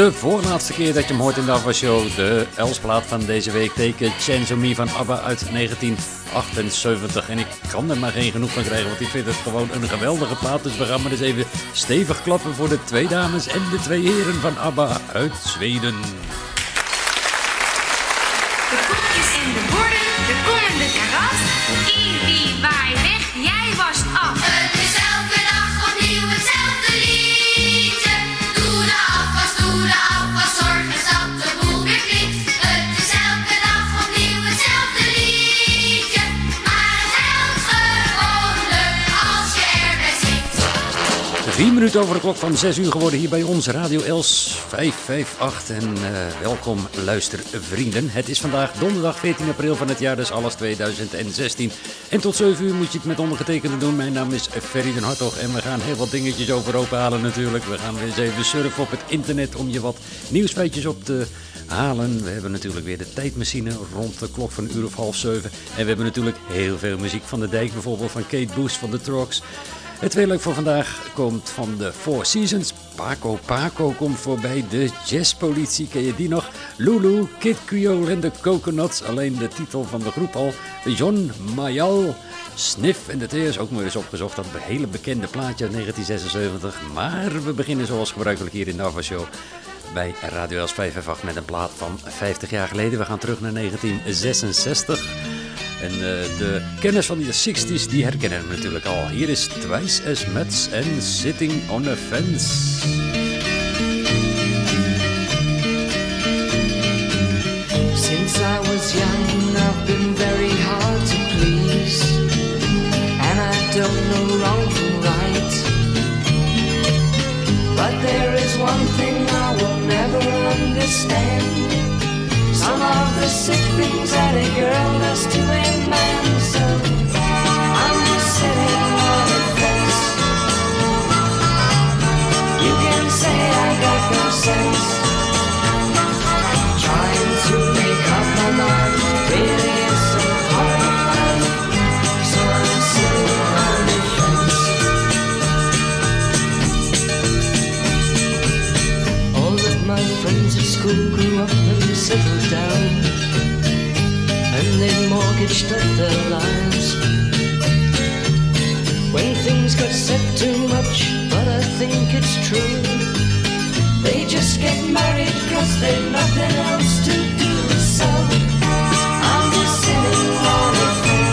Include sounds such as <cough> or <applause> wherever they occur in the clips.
de voorlaatste keer dat je hem hoort in de Ava Show. De Elsplaat van deze week teken Chance Me van ABBA uit 1978. En ik kan er maar geen genoeg van krijgen, want ik vind het gewoon een geweldige plaat. Dus we gaan maar eens even stevig klappen voor de twee dames en de twee heren van ABBA uit Zweden. Minuten over de klok van 6 uur geworden hier bij ons, Radio Els 558. En eh, welkom luistervrienden. Het is vandaag donderdag 14 april van het jaar, dus alles 2016. En tot 7 uur moet je het met ondergetekende doen. Mijn naam is Ferry den Hartog en we gaan heel wat dingetjes overhoop halen natuurlijk. We gaan weer eens even surfen op het internet om je wat nieuwsfeitjes op te halen. We hebben natuurlijk weer de tijdmachine rond de klok van een uur of half zeven. En we hebben natuurlijk heel veel muziek van de dijk, bijvoorbeeld van Kate Boos van de Trucks. Het tweeluik voor vandaag komt van de Four Seasons. Paco Paco komt voorbij. De jazzpolitie, ken je die nog? Lulu, Kid Creole en de Coconuts. Alleen de titel van de groep al. John Mayal. Sniff en de Tears, ook maar eens opgezocht. Dat hele bekende plaatje uit 1976. Maar we beginnen zoals gebruikelijk hier in de Show bij Radio Els 558 met een plaat van 50 jaar geleden. We gaan terug naar 1966. En eh, de kenners van de 60s, die herkennen hem natuurlijk al. Hier is Twice as Much en Sitting on a Fence. Since I was young, I've been very hard to please, and I don't know wrong from right. But there is one thing I will never understand: some of the sick things that a girl does to a man. So I'm just sitting on a fence. You can say I got no sense. Trying to make up my mind is so hard. So I'm sitting on the fence. All of my friends at school grew up and settled down, and they mortgaged up their lives. When things got said too much, but I think it's true. They just get married cause they've nothing else to do. So I'm just sitting on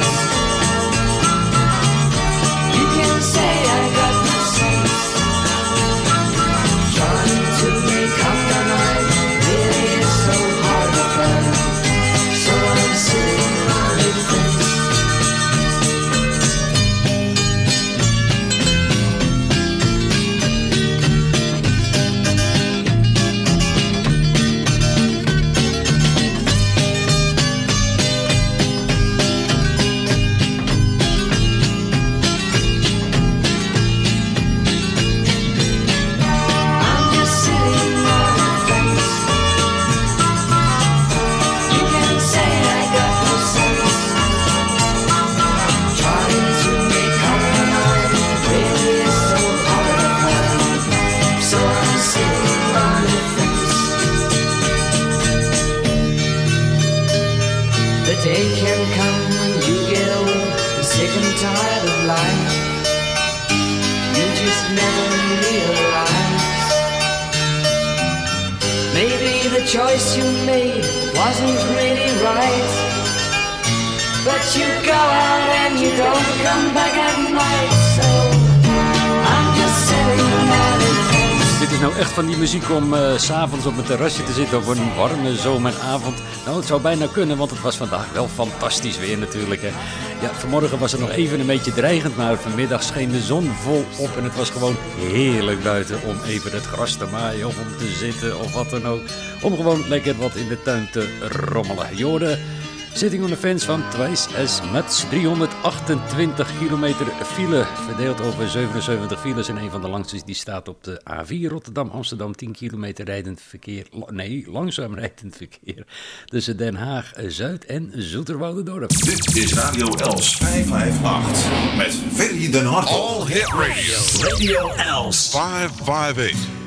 op een terrasje te zitten op een warme zomeravond. Nou, het zou bijna kunnen, want het was vandaag wel fantastisch weer natuurlijk. Hè. Ja, vanmorgen was het nog even een beetje dreigend, maar vanmiddag scheen de zon vol op. En het was gewoon heerlijk buiten om even het gras te maaien of om te zitten of wat dan ook. Om gewoon lekker wat in de tuin te rommelen. Jorden. Sitting on the Fence van Twice as Much. 328 kilometer file, verdeeld over 77 files. En een van de langste die staat op de A4 Rotterdam-Amsterdam. 10 kilometer rijdend verkeer, nee, langzaam rijdend verkeer. Tussen Den Haag-Zuid en Zoeterwoude-dorp. Dit is Radio Els 558 met Ferry den Hartog. All Hit Radio. Radio Els. 558.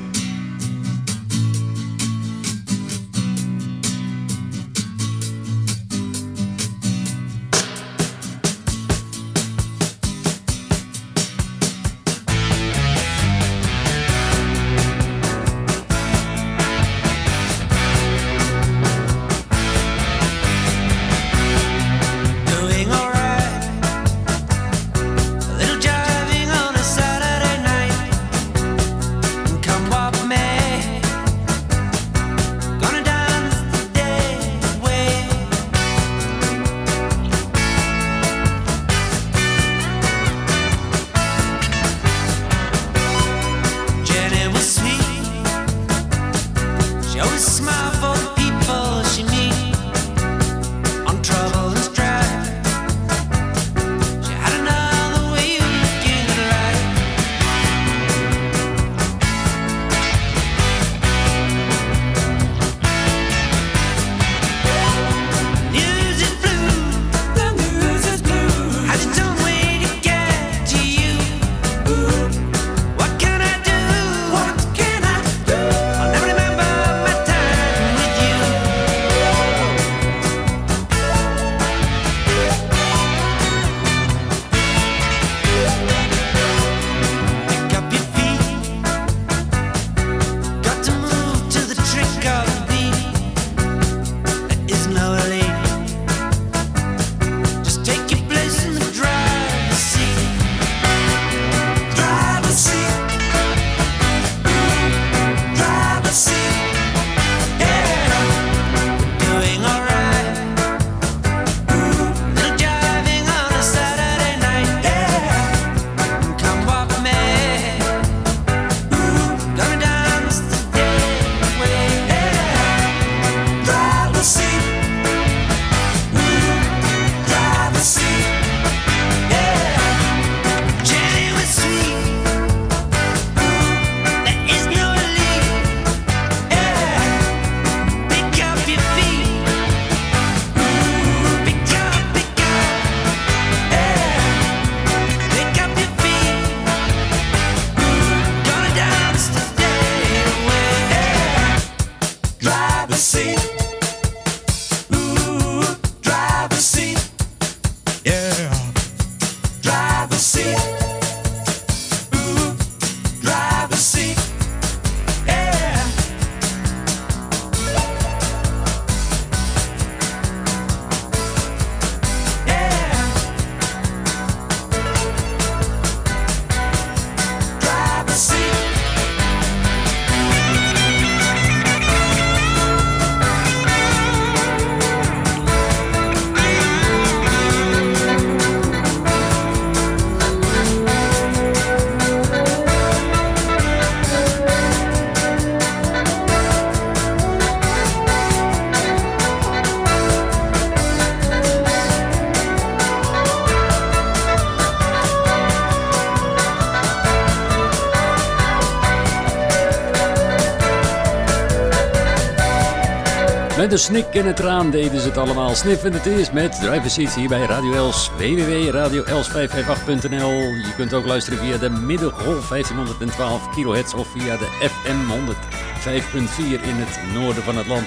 Een snik en een traan deden ze het allemaal. Sniffend het is met Driver Seats hier bij Radio Els. www.radioels558.nl Je kunt ook luisteren via de middengolf 1512 kHz of via de FM 105.4 in het noorden van het land.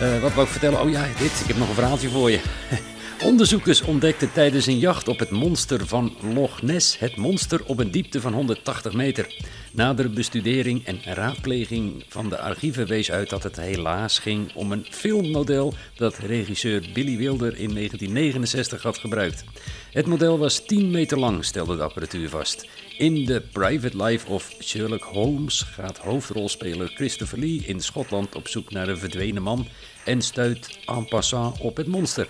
Eh, wat wou ik vertellen? Oh ja, dit. Ik heb nog een verhaaltje voor je. <laughs> Onderzoekers ontdekten tijdens een jacht op het monster van Loch Ness het monster op een diepte van 180 meter. Nadere bestudering en raadpleging van de archieven wees uit dat het helaas ging om een filmmodel dat regisseur Billy Wilder in 1969 had gebruikt. Het model was 10 meter lang, stelde de apparatuur vast. In The Private Life of Sherlock Holmes gaat hoofdrolspeler Christopher Lee in Schotland op zoek naar een verdwenen man en stuit en passant op het monster.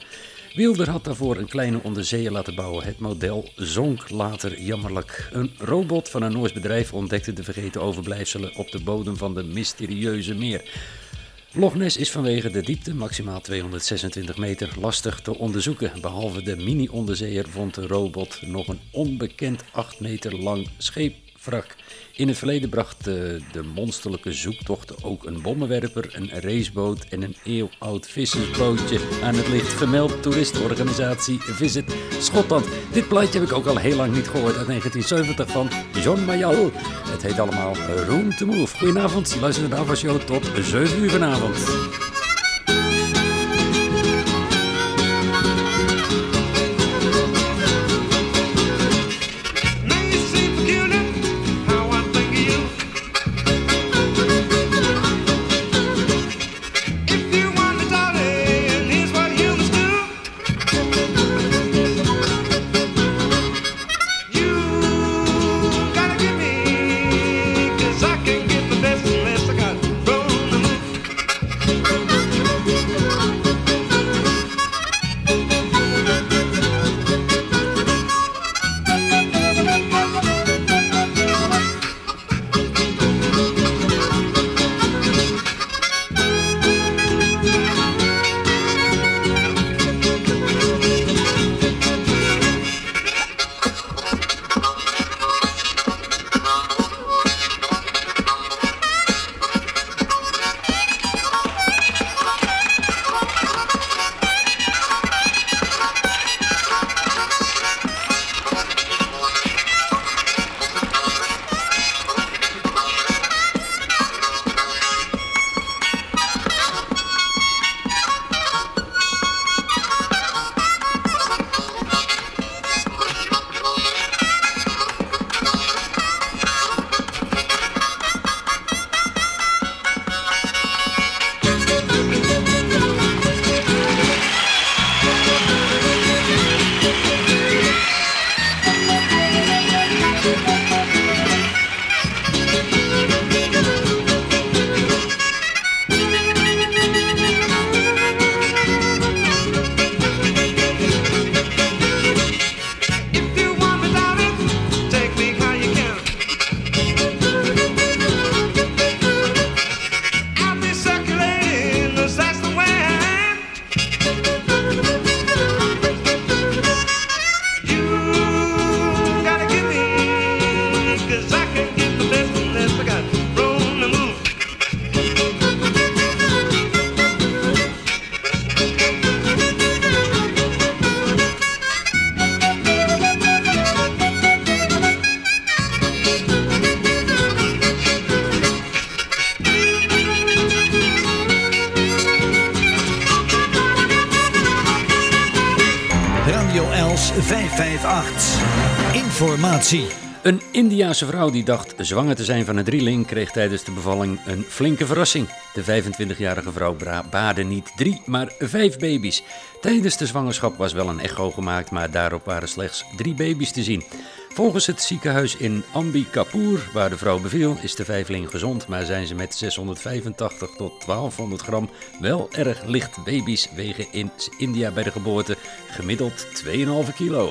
Wilder had daarvoor een kleine onderzeeër laten bouwen. Het model zonk later jammerlijk. Een robot van een Noors bedrijf ontdekte de vergeten overblijfselen op de bodem van de mysterieuze meer. Loch Ness is vanwege de diepte, maximaal 226 meter, lastig te onderzoeken. Behalve de mini-onderzeeër vond de robot nog een onbekend 8 meter lang scheepwrak. In het verleden bracht de, de monsterlijke zoektocht ook een bommenwerper, een raceboot en een eeuwoud vissersbootje aan het licht. Vermeld toeristenorganisatie Visit Schotland. Dit plaatje heb ik ook al heel lang niet gehoord uit 1970 van John Mayall. Het heet allemaal Room to Move. Goedenavond, je luistert naar de Show tot 7 uur vanavond. Een Indiase vrouw die dacht zwanger te zijn van een drieling kreeg tijdens de bevalling een flinke verrassing. De 25-jarige vrouw baarde niet drie, maar vijf baby's. Tijdens de zwangerschap was wel een echo gemaakt, maar daarop waren slechts drie baby's te zien. Volgens het ziekenhuis in Ambikapur, waar de vrouw beviel, is de vijfling gezond, maar zijn ze met 685 tot 1200 gram wel erg licht. Baby's wegen in India bij de geboorte gemiddeld 2,5 kilo.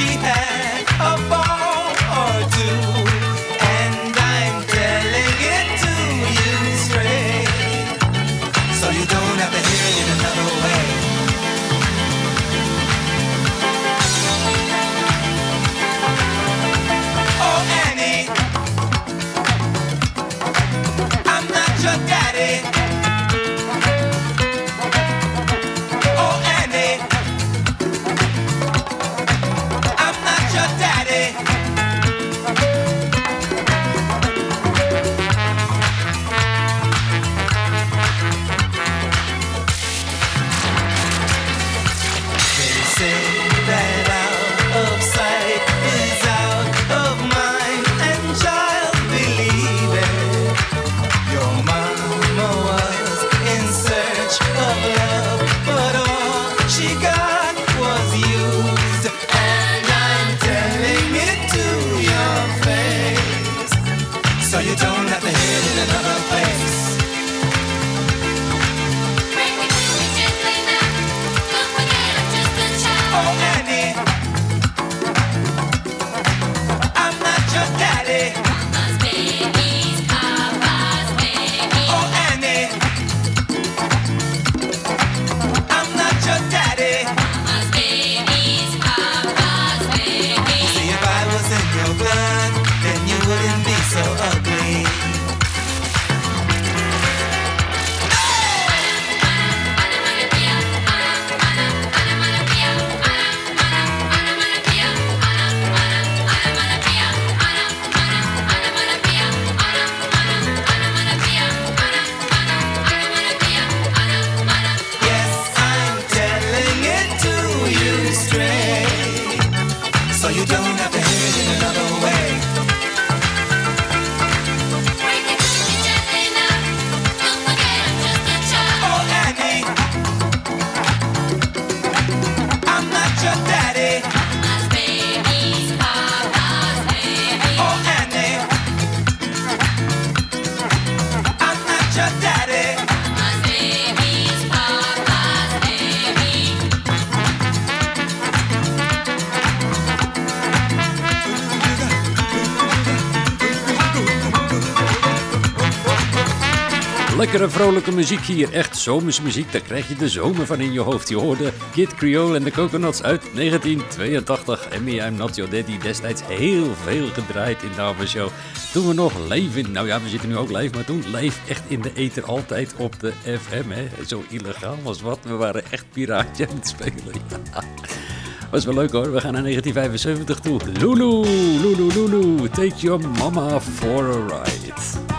She vrolijke muziek hier, echt zomersmuziek, daar krijg je de zomer van in je hoofd. Je hoorde Kid Creole en de Coconuts uit 1982. En Me I'm Not Your Daddy, destijds heel veel gedraaid in de avondshow. Toen we nog live in, nou ja, we zitten nu ook live, maar toen live echt in de ether, altijd op de FM. Hè. Zo illegaal was wat, we waren echt piraatje aan het spelen. Ja. <laughs> Was wel leuk hoor, we gaan naar 1975 toe. Lulu, Lulu, Lulu, take your mama for a ride.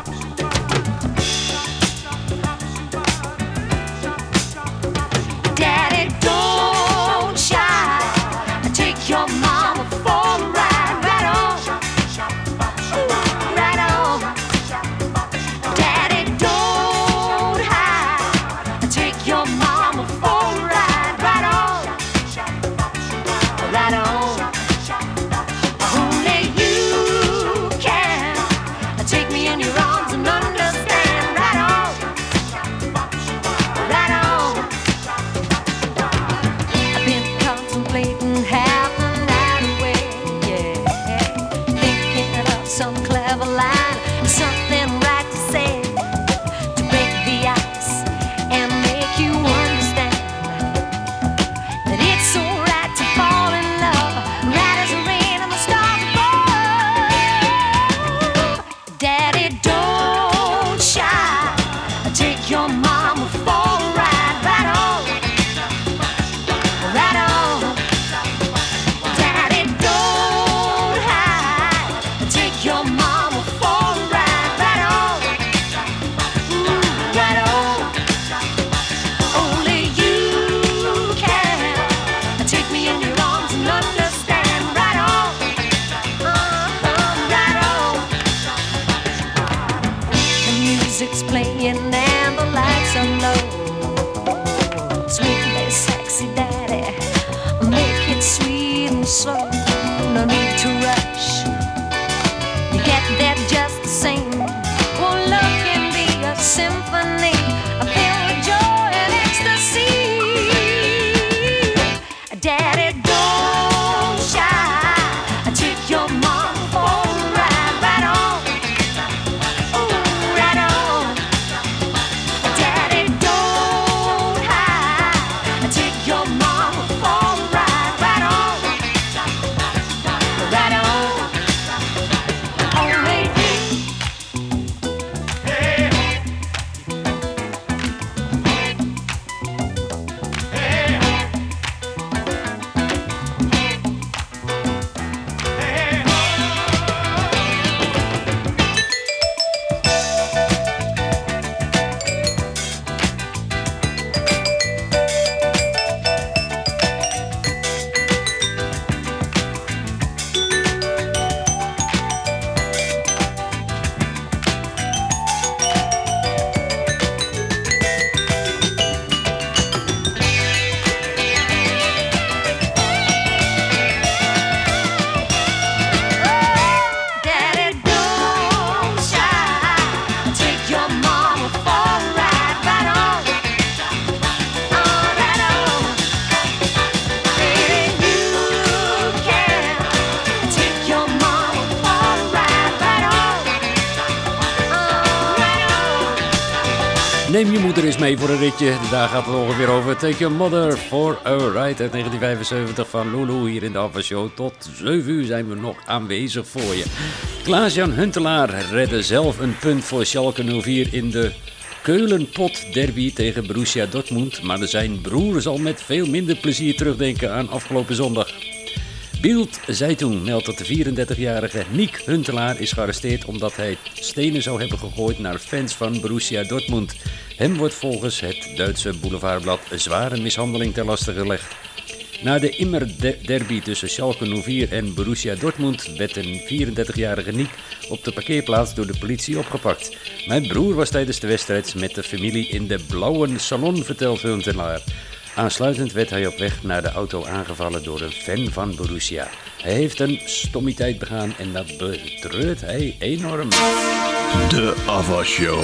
Voor een ritje. Daar gaat het ongeveer over. Take your mother for a ride uit 1975 van Lulu hier in de Alpha Show. Tot 7 uur zijn we nog aanwezig voor je. Klaas-Jan Huntelaar redde zelf een punt voor Schalke 04 in de Keulenpot derby tegen Borussia Dortmund. Maar zijn broer zal met veel minder plezier terugdenken aan afgelopen zondag. Bild Zeitung meldt dat de 34-jarige Nick Huntelaar is gearresteerd omdat hij stenen zou hebben gegooid naar fans van Borussia Dortmund. Hem wordt volgens het Duitse boulevardblad zware mishandeling ter laste gelegd. Na de immer de- derby tussen Schalke 04 en Borussia Dortmund werd een 34-jarige Nick op de parkeerplaats door de politie opgepakt. Mijn broer was tijdens de wedstrijd met de familie in de blauwe salon, vertelt Huntelaar. Aansluitend werd hij op weg naar de auto aangevallen door een fan van Borussia. Hij heeft een stommiteit begaan en dat betreurt hij enorm. De Ava Show.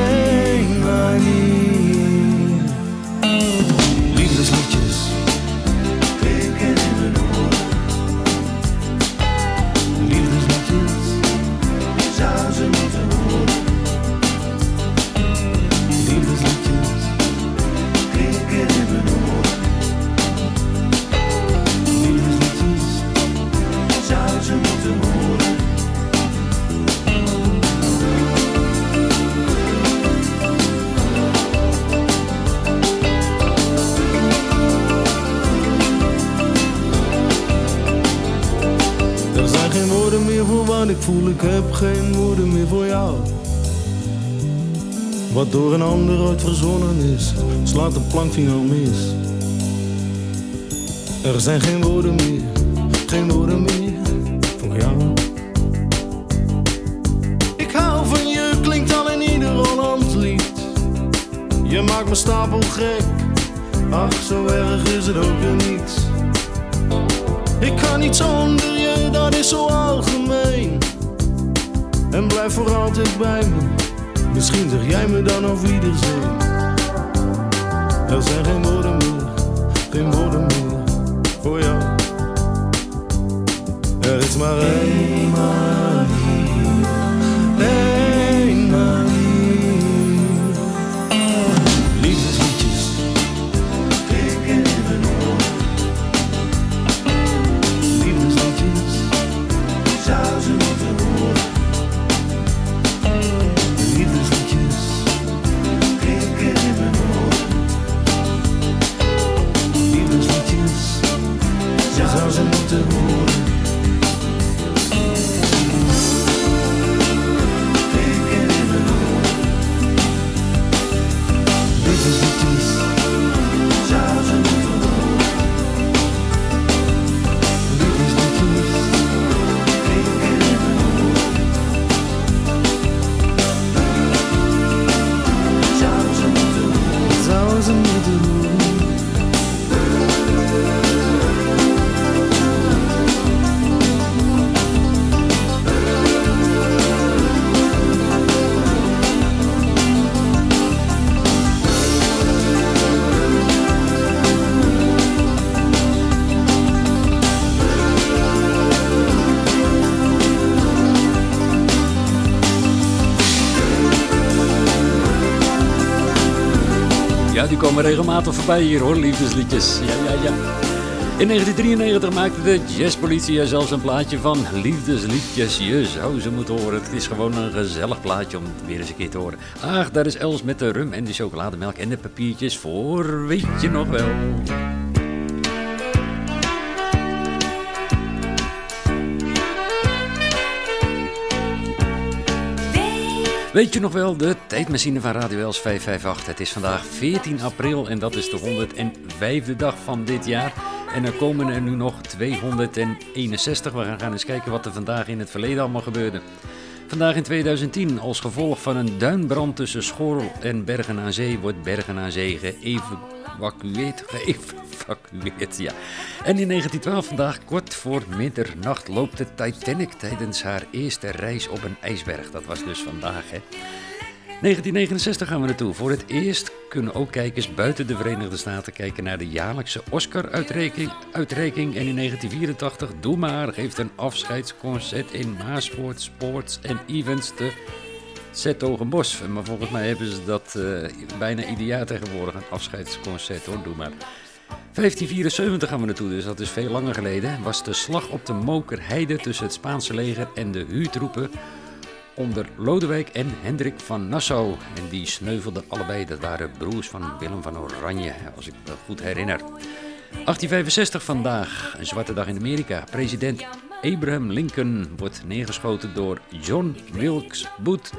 ik heb geen woorden meer voor jou. Wat door een ander ooit verzonnen is, slaat de plankvinger mis. Er zijn geen woorden meer, geen woorden meer voor jou. Ik hou van je, klinkt al in ieder Hollands lied. Je maakt me stapel gek, ach zo erg is het ook weer niet. Ik kan niet zonder je, dat is zo algemeen. En blijf voor altijd bij me. Misschien zeg jij me dan op iedereen. Er zijn geen woorden meer, geen woorden meer voor jou. Er is maar één regelmatig voorbij hier hoor, liefdesliedjes. Ja, ja, ja. In 1993 maakte de jazzpolitie er zelfs een plaatje van liefdesliedjes. Je zou ze moeten horen. Het is gewoon een gezellig plaatje om het weer eens een keer te horen. Ach, daar is Els met de rum en de chocolademelk en de papiertjes voor. Weet je nog wel? Weet je nog wel, de tijdmachine van Radio Els 558. Het is vandaag 14 april en dat is de 105e dag van dit jaar. En er komen er nu nog 261. We gaan eens kijken wat er vandaag in het verleden allemaal gebeurde. Vandaag in 2010, als gevolg van een duinbrand tussen Schorl en Bergen aan Zee, wordt Bergen aan Zee geëvacueerd. Geëvacueerd, ja. En in 1912, vandaag kort voor middernacht, loopt de Titanic tijdens haar eerste reis op een ijsberg. Dat was dus vandaag, hè. 1969 gaan we naartoe. Voor het eerst kunnen ook kijkers buiten de Verenigde Staten kijken naar de jaarlijkse Oscar-uitreiking. uitreiking. En in 1984, Doe maar, geeft een afscheidsconcert in Maaspoort Sports en Events te Zetogenbos. Maar volgens mij hebben ze dat eh, bijna ieder jaar tegenwoordig, een afscheidsconcert hoor, Doe maar. 1574 gaan we naartoe, dus dat is veel langer geleden. Was de slag op de Mokerheide tussen het Spaanse leger en de huurtroepen onder Lodewijk en Hendrik van Nassau. En die sneuvelden allebei, dat waren broers van Willem van Oranje, als ik me goed herinner. 1865 vandaag, een zwarte dag in Amerika. President Abraham Lincoln wordt neergeschoten door John Wilkes Booth.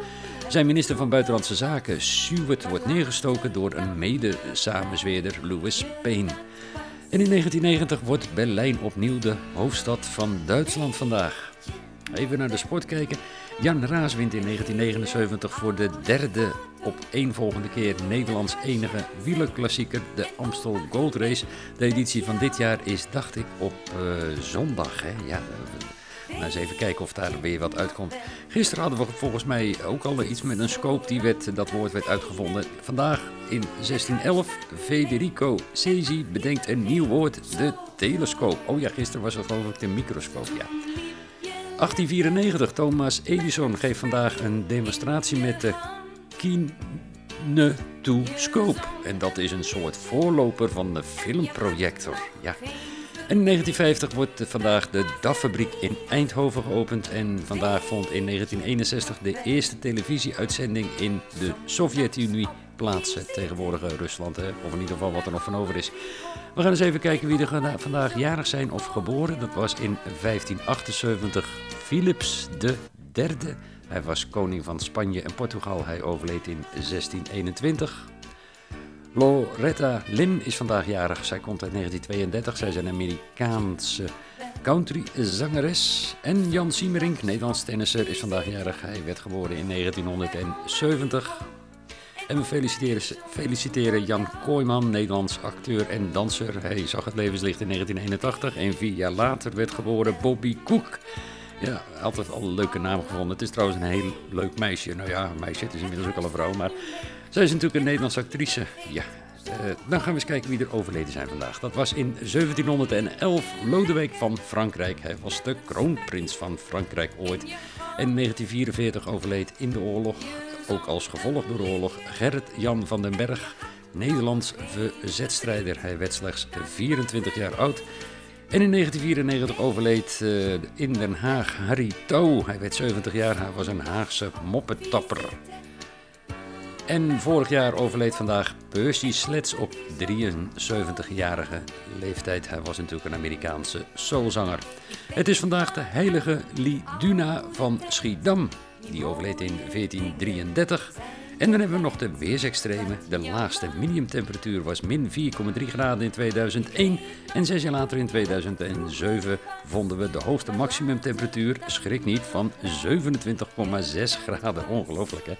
Zijn minister van Buitenlandse Zaken, Seward, wordt neergestoken door een mede-samenzweerder, Louis Payne. En in 1990 wordt Berlijn opnieuw de hoofdstad van Duitsland vandaag. Even naar de sport kijken. Jan Raas wint in 1979 voor de derde op één volgende keer Nederlands enige wielerklassieker, de Amstel Gold Race. De editie van dit jaar is, dacht ik, op eh, zondag. Hè? Ja, nou eens even kijken of daar weer wat uitkomt. Gisteren hadden we volgens mij ook al iets met een scope, die werd, dat woord werd uitgevonden. Vandaag in 1611, Federico Cesi bedenkt een nieuw woord, de telescoop. Oh ja, gisteren was het geloof ik de microscoop, ja. 1894, Thomas Edison geeft vandaag een demonstratie met de kinetoscoop. En dat is een soort voorloper van de filmprojector. Ja. En in 1950 wordt vandaag de DAF-fabriek in Eindhoven geopend. En vandaag vond in 1961 de eerste televisieuitzending in de Sovjet-Unie plaats. Tegenwoordige Rusland, hè? of in ieder geval wat er nog van over is. We gaan eens even kijken wie er vandaag jarig zijn of geboren. Dat was in 1578 Philips de derde. Hij was koning van Spanje en Portugal. Hij overleed in 1621. Loretta Lynn is vandaag jarig. Zij komt uit 1932. Zij is een Amerikaanse countryzangeres. En Jan Siemerink, Nederlands tennisser, is vandaag jarig. Hij werd geboren in 1970. En we feliciteren, feliciteren Jan Kooijman, Nederlands acteur en danser. Hij zag het levenslicht in 1981 en vier jaar later werd geboren Bobby Cook. Ja, altijd al een leuke naam gevonden. Het is trouwens een heel leuk meisje. Nou ja, meisje, het is inmiddels ook al een vrouw, maar zij is natuurlijk een Nederlandse actrice. Ja, eh, dan gaan we eens kijken wie er overleden zijn vandaag. Dat was in 1711 Lodewijk van Frankrijk. Hij was de kroonprins van Frankrijk ooit. En in 1944 overleed in de oorlog, ook als gevolg door de oorlog, Gerrit Jan van den Berg, Nederlands verzetstrijder. Hij werd slechts 24 jaar oud. En in 1994 overleed eh, in Den Haag Harry Touw. Hij werd 70 jaar, hij was een Haagse moppetapper. En vorig jaar overleed vandaag Percy Sledge op 73-jarige leeftijd. Hij was natuurlijk een Amerikaanse soulzanger. Het is vandaag de heilige Liduna van Schiedam. Die overleed in 1433. En dan hebben we nog de weersextremen. De laagste minimumtemperatuur was min 4,3 graden in 2001. En zes jaar later in 2007 vonden we de hoogste maximumtemperatuur, schrik niet, van 27,6 graden. Ongelooflijk hè.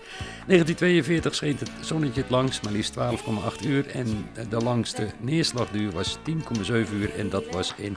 1942 scheen het zonnetje het langst, maar liefst 12,8 uur. En de langste neerslagduur was 10,7 uur en dat was in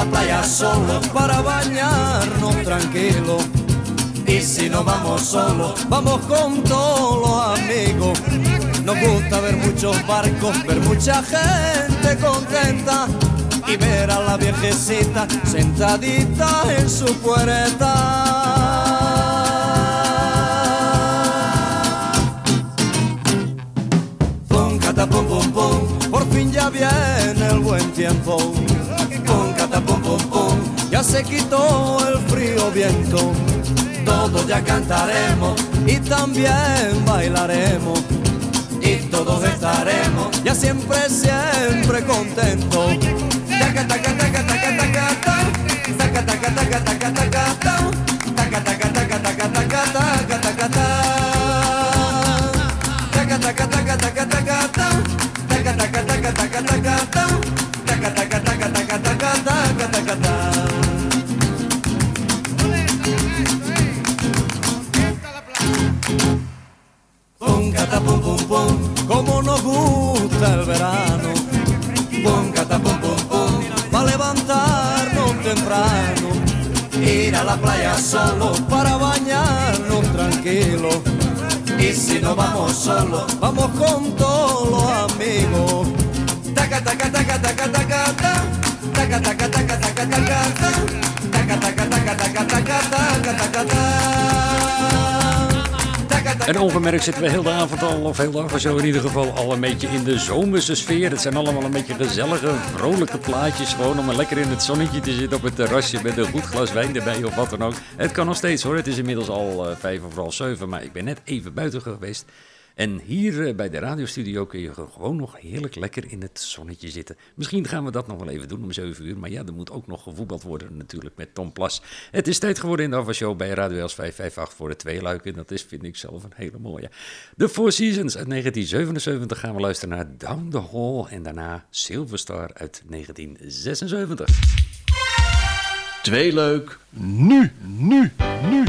la playa solo para bañarnos tranquilo. Y si no vamos solo, vamos con todos los amigos. Nos gusta ver muchos barcos, ver mucha gente contenta y ver a la viejecita sentadita en su puerta. Pum, cata, pum, pum, pum, por fin ya viene el buen tiempo. Se quitó el frío viento. Todos ya cantaremos y también bailaremos. Y todos estaremos ya siempre, siempre contentos. Taca, taca, taca, gusta el verano. Pum, cata, pum, pum, pum, va a levantarnos temprano. Ir a la playa solo para bañarnos tranquilos. Y si no vamos solo, vamos con todos los amigos. Taca, taca, taca, taca, taca, ta. Taca, taca, taca, taca, taca, ta. Taca, taca, taca, taca, taca, taca, taca, ta. En ongemerkt zitten we heel de avond al, of heel avond zo in ieder geval, al een beetje in de zomerse sfeer. Het zijn allemaal een beetje gezellige, vrolijke plaatjes. Gewoon om lekker in het zonnetje te zitten op het terrasje met een goed glas wijn erbij of wat dan ook. Het kan nog steeds hoor. Het is inmiddels al eh, vijf of half zeven, maar ik ben net even buiten geweest. En hier eh, bij de radiostudio kun je gewoon nog heerlijk lekker in het zonnetje zitten. Misschien gaan we dat nog wel even doen om 7 uur. Maar ja, er moet ook nog gevoetbald worden natuurlijk met Tom Plas. Het is tijd geworden in de Avashow bij Radio Els 558 voor de twee luiken. Dat is, vind ik zelf, een hele mooie. The Four Seasons uit 1977 gaan we luisteren naar Down the Hall. En daarna Silver Star uit 1976. Twee leuk, nu, nu, nu.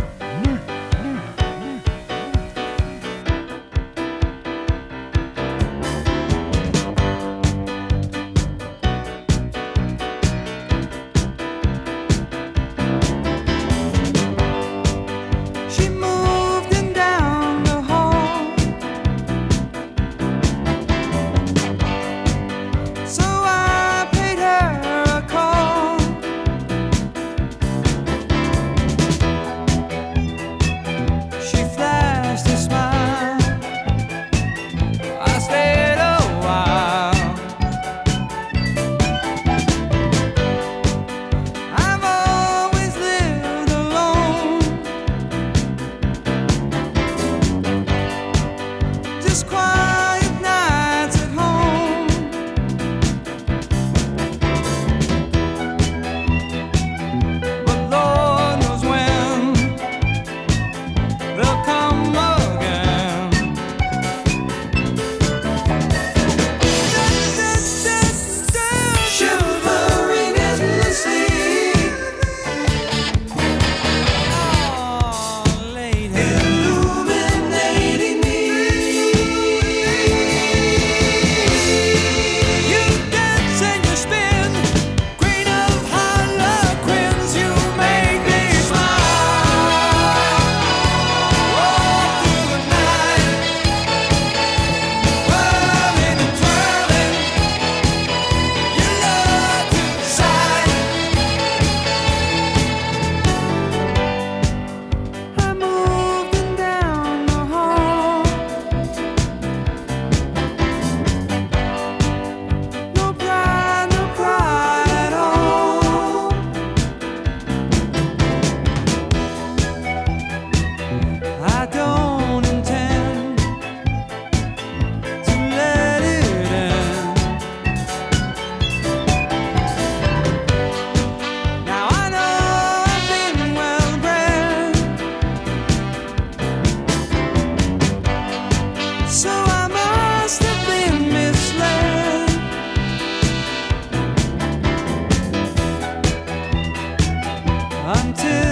until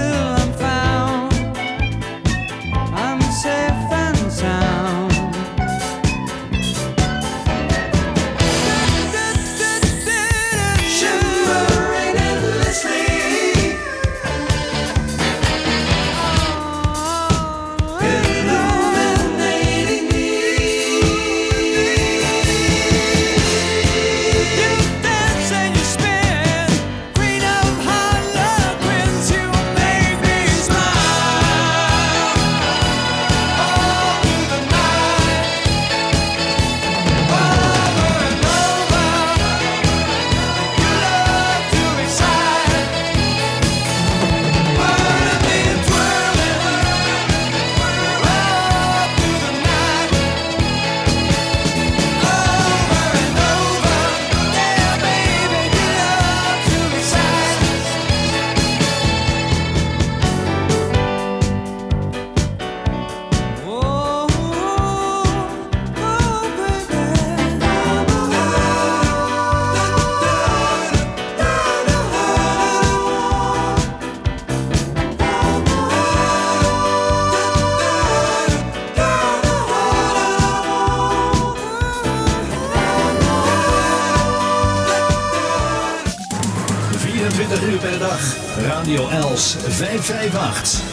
558.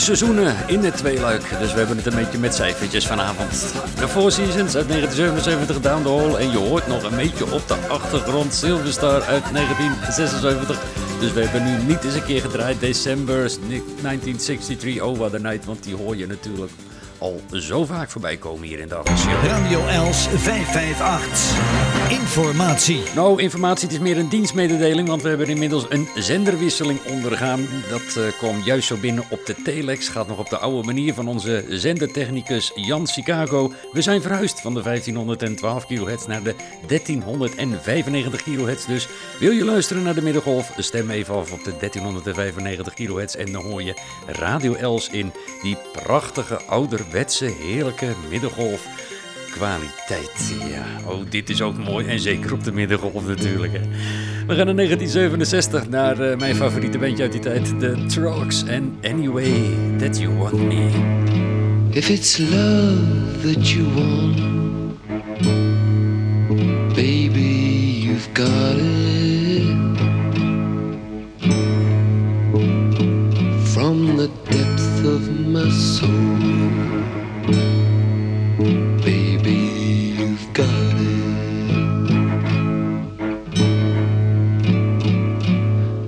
Seizoenen in het tweeluik. Dus we hebben het een beetje met cijfertjes vanavond. De Four Seasons uit 1977 Down the Hall. En je hoort nog een beetje op de achtergrond Silverstar uit 1976. Dus we hebben nu niet eens een keer gedraaid. December 1963 Over the Night. Want die hoor je natuurlijk al zo vaak voorbij komen hier in de afwasshow. Radio Els 558. Informatie. Nou, informatie, het is meer een dienstmededeling, want we hebben inmiddels een zenderwisseling ondergaan. Dat eh, kwam juist zo binnen op de telex, gaat nog op de oude manier van onze zendertechnicus Jan Chicago. We zijn verhuisd van de 1512 kHz naar de 1395 kHz. Dus wil je luisteren naar de middengolf, stem even af op de 1395 kHz en dan hoor je Radio Els in die prachtige ouderwetse heerlijke middengolf kwaliteit. Ja, oh, dit is ook mooi. En zeker op de middengolf natuurlijk. Hè. We gaan naar 1967, naar eh, mijn favoriete bandje uit die tijd. The Trucks and Anyway That You Want Me. If it's love that you want, baby, you've got it. From the depth of my soul, baby, you've got it.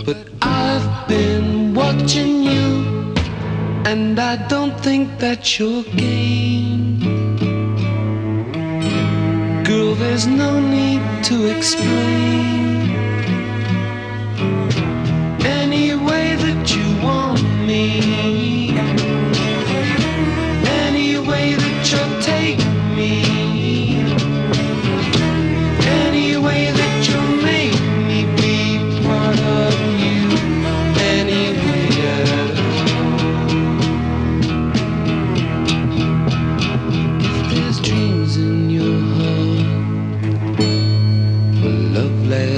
But I've been watching you And I don't think that you're game. Girl, there's no need to explain. Any way that you want me,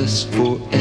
love lasts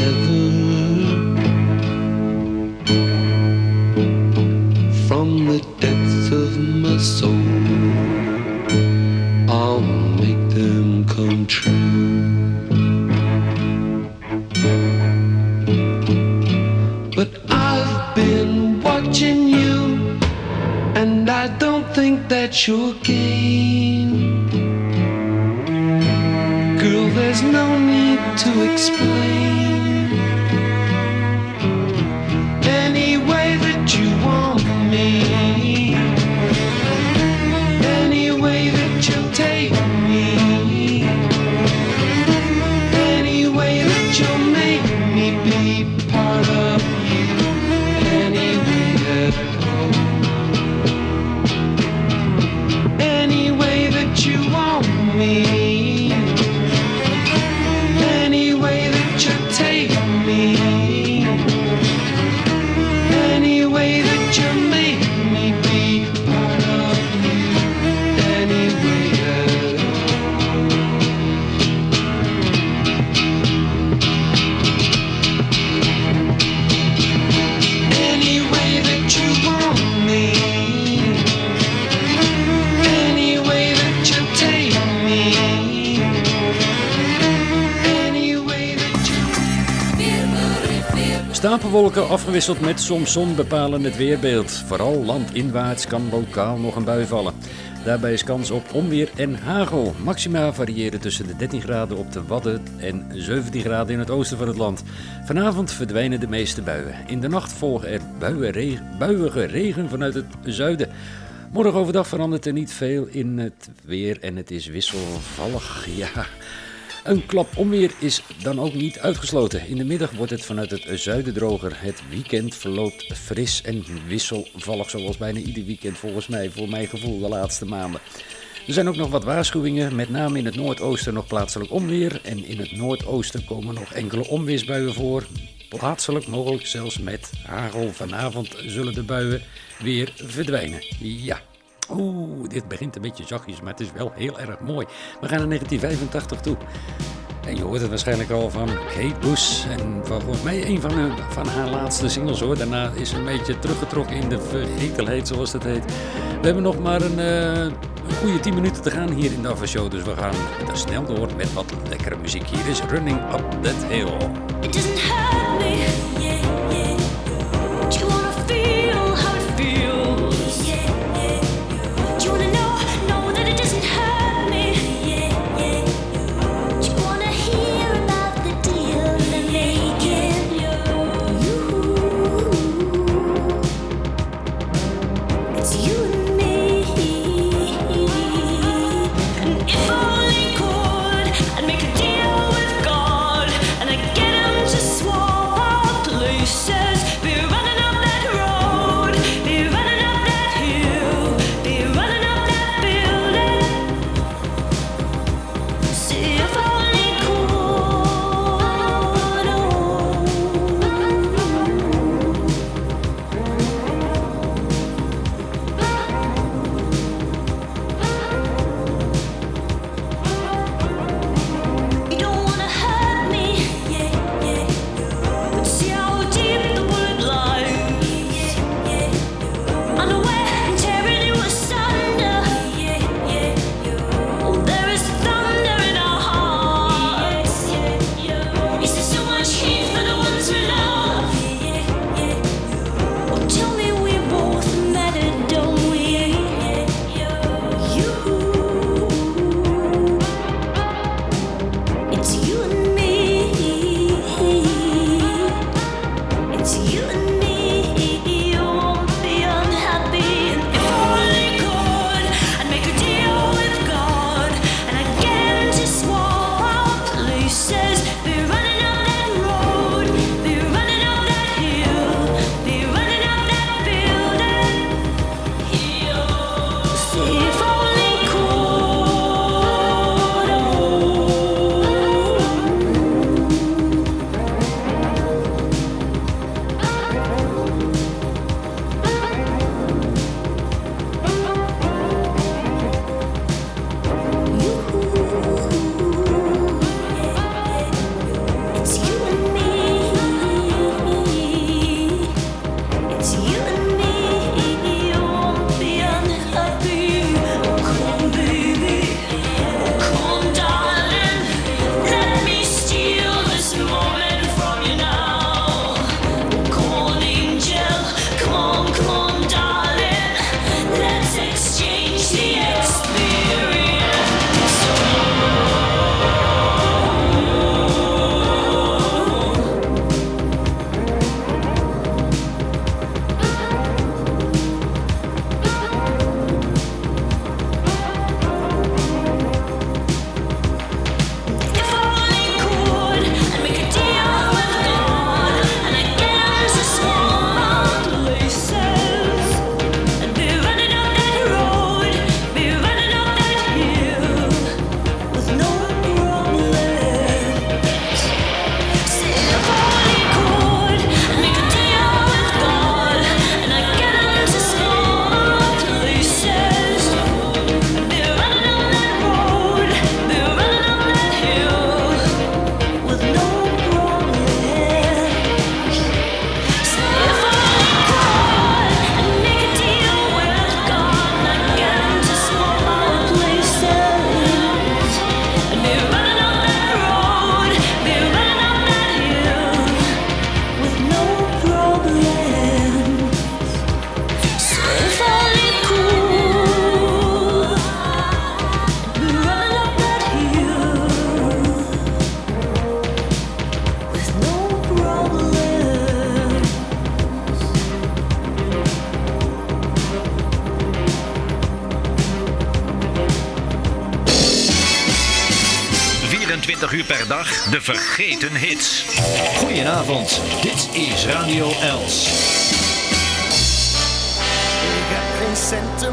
met soms zon bepalen het weerbeeld. Vooral landinwaarts kan lokaal nog een bui vallen. Daarbij is kans op onweer en hagel. Maxima variëren tussen de 13 graden op de Wadden en 17 graden in het oosten van het land. Vanavond verdwijnen de meeste buien. In de nacht volgen er buiige regen vanuit het zuiden. Morgen overdag verandert er niet veel in het weer en het is wisselvallig. Ja, een klap onweer is dan ook niet uitgesloten. In de middag wordt het vanuit het zuiden droger. Het weekend verloopt fris en wisselvallig, zoals bijna ieder weekend volgens mij, voor mijn gevoel, de laatste maanden. Er zijn ook nog wat waarschuwingen, met name in het noordoosten nog plaatselijk onweer. En in het noordoosten komen nog enkele onweersbuien voor. Plaatselijk mogelijk zelfs met hagel. Vanavond zullen de buien weer verdwijnen. Ja. Oeh, dit begint een beetje zachtjes, maar het is wel heel erg mooi. We gaan naar 1985 toe. En je hoort het waarschijnlijk al van Kate Bush. En volgens mij een van, van haar laatste singles hoor. Daarna is ze een beetje teruggetrokken in de vergetelheid, zoals dat heet. We hebben nog maar een, eh, een goede 10 minuten te gaan hier in de Show. Dus we gaan er snel door met wat lekkere muziek. Hier is Running Up That Hill. de vergeten hits. Goedenavond, dit is Radio Els. Ik heb geen cent te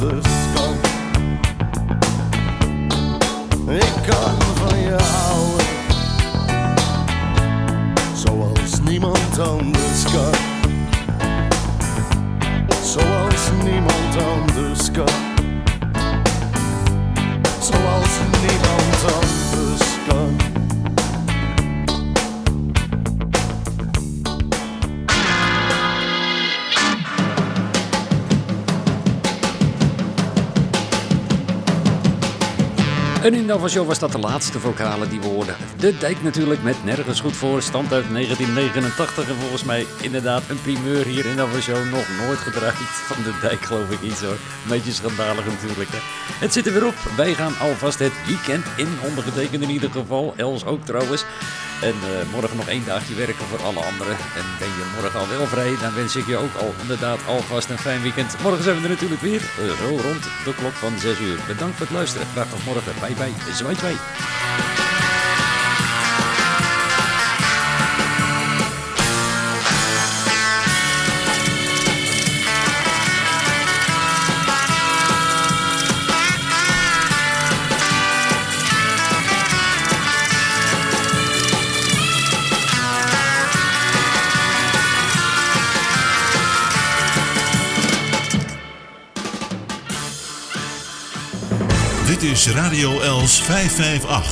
this. van Show was dat de laatste vocale die we hoorden. De Dijk natuurlijk met nergens goed voor. Stand uit 1989 en volgens mij inderdaad een primeur hier in Van Show. Nog nooit gebruikt van De Dijk geloof ik iets hoor. Beetje schandalig natuurlijk hè. Het zit er weer op. Wij gaan alvast het weekend in ondergetekend in ieder geval. Els ook trouwens. En eh, morgen nog één dagje werken voor alle anderen. En ben je morgen al wel vrij, dan wens ik je ook al inderdaad alvast een fijn weekend. Morgen zijn we er natuurlijk weer, uh, rond de klok van 6 uur. Bedankt voor het luisteren. Graag tot morgen. Bye bye. Zwaait wij. Is Radio Els 558.